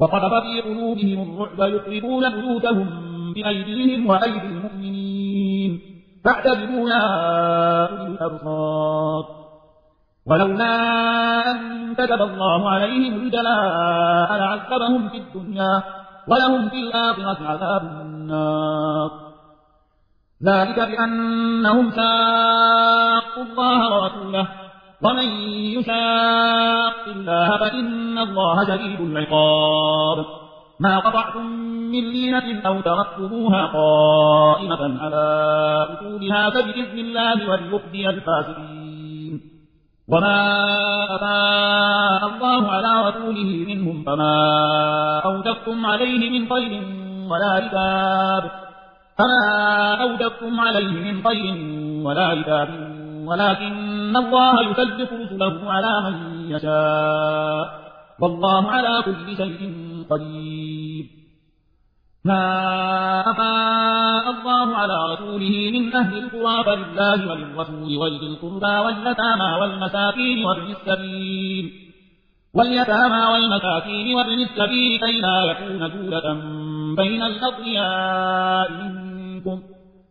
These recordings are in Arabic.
وقذف في قلوبهم الرعب يخربون بيوتهم بأيديهم وأيدي المؤمنين. فاعتبروا يا أولي الأبصار. ولولا أن كتب الله عليهم الجلاء لعذبهم في الدنيا ولهم في الآخرة عذاب النار. ذلك بأنهم ساقوا الله ورسوله. ومن يشاق الله فإن الله شديد العقاب. ما قطعتم من لينة أو تركتموها قائمة على أصولها فبإذن الله وليخزي الفاسقين. وما أفاء الله على رسوله منهم فما أوجبتم عليه من خير ولا ركاب فما أوجبتم عليه من خير ولا ركاب ولكن الله يثبت رسله على من يشاء. والله على كل شيء قدير. ما أفاء الله على رسوله من أهل القرى فلله وللرسول ولذي القربى واليتامى والمساكين وابن السبيل. واليتامى والمساكين وابن السبيل كي لا يكون دولة بين الأغنياء منكم.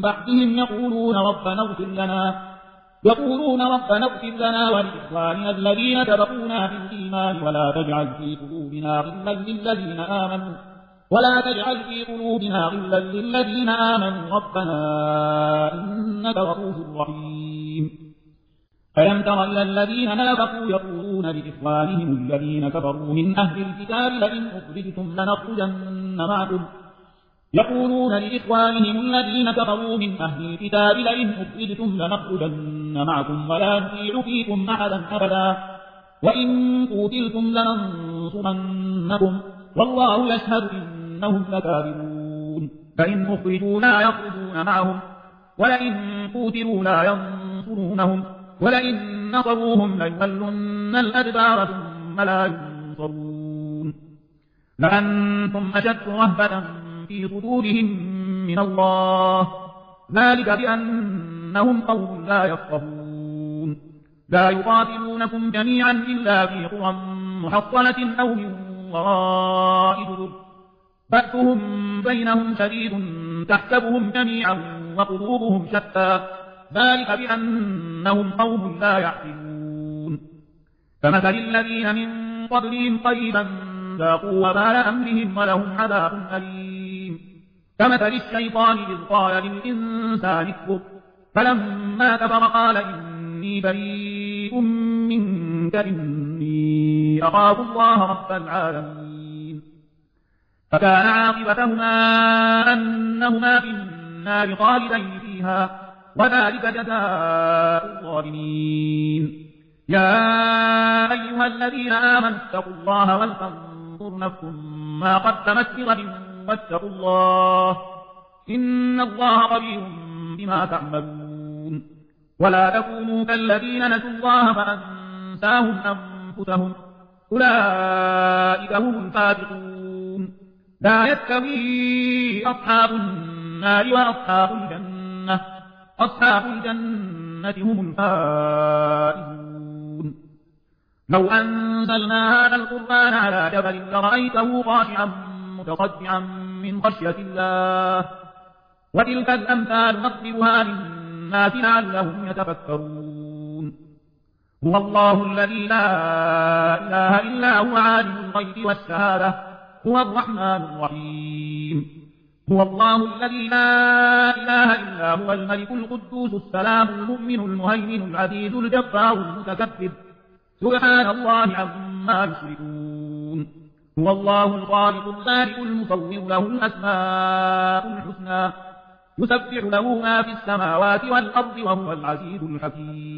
بعدهم يقولون ربنا اغفر لنا يقولون ربنا اغفر لنا ولإخواننا الذين سبقونا بالإيمان ولا تجعل في قلوبنا غلا للذين آمنوا ولا تجعل في قلوبنا غلا للذين آمنوا. ربنا إنك رؤوف رحيم. فلم تر إلى الذين نافقوا يقولون لإخوانهم الذين كفروا من أهل الكتاب لئن أخرجتم لنخرجن معكم يقولون لإخوانهم الذين كفروا من أهل الكتاب لئن أخرجتم لنخرجن معكم ولا نطيع فيكم أحدا أبدا. وإن قوتلتم لننصرنكم. والله يشهد إنهم لكاذبون. فإن أخرجوا لا يخرجون معهم. ولئن قوتلوا لا ينصرونهم. ولئن نصروهم ليولن الأدبار ثم لا ينصرون. لأنتم أشد رهبة في صدورهم من الله. ذلك بأنهم قوم لا يفقهون. لا يقاتلونكم جميعا إلا في قرى محصنة أو من وراء جدر بأسهم بينهم شديد تحسبهم جميعا وقلوبهم شتى. ذلك بأنهم قوم لا يعقلون. فمثل الذين من قبلهم قريبا ذاقوا وبال أمرهم ولهم عذاب أليم. كمثل الشيطان إذ قال للإنسان اكفر. فلما كفر قال إني بريء منك إني أخاف الله رب العالمين. فكان عاقبتهما أنهما في النار خالدين فيها وذلك جزاء الظالمين. يا أيها الذين آمنوا اتقوا الله ولتنظر نفس ما قدمت لغد واتقوا الله. إن الله خبير بما تعملون. ولا تكونوا كالذين نسوا الله فأنساهم أنفسهم. أولئك هم الفاتقون لا يستوي أصحاب النار وأصحاب الجنة. أصحاب الجنة هم الفائزون. لو أنزلنا هذا القرآن على جبل لرأيته خاشعا متصدعا من خشية الله. وتلك الأمثال نضربها للناس لعلهم يتفكرون. هو الله الذي لا إله إلا هو عالم الغيب والشهادة. هو الرحمن الرحيم. هو الله الذي لا إله إلا هو الملك القدوس السلام المؤمن المهيمن العزيز الجبار المتكبر. سبحان الله عما يشركون. هو الله الخالق البارئ المصور له الأسماء الحسنى يسبح له ما في السماوات والأرض وهو العزيز الحكيم.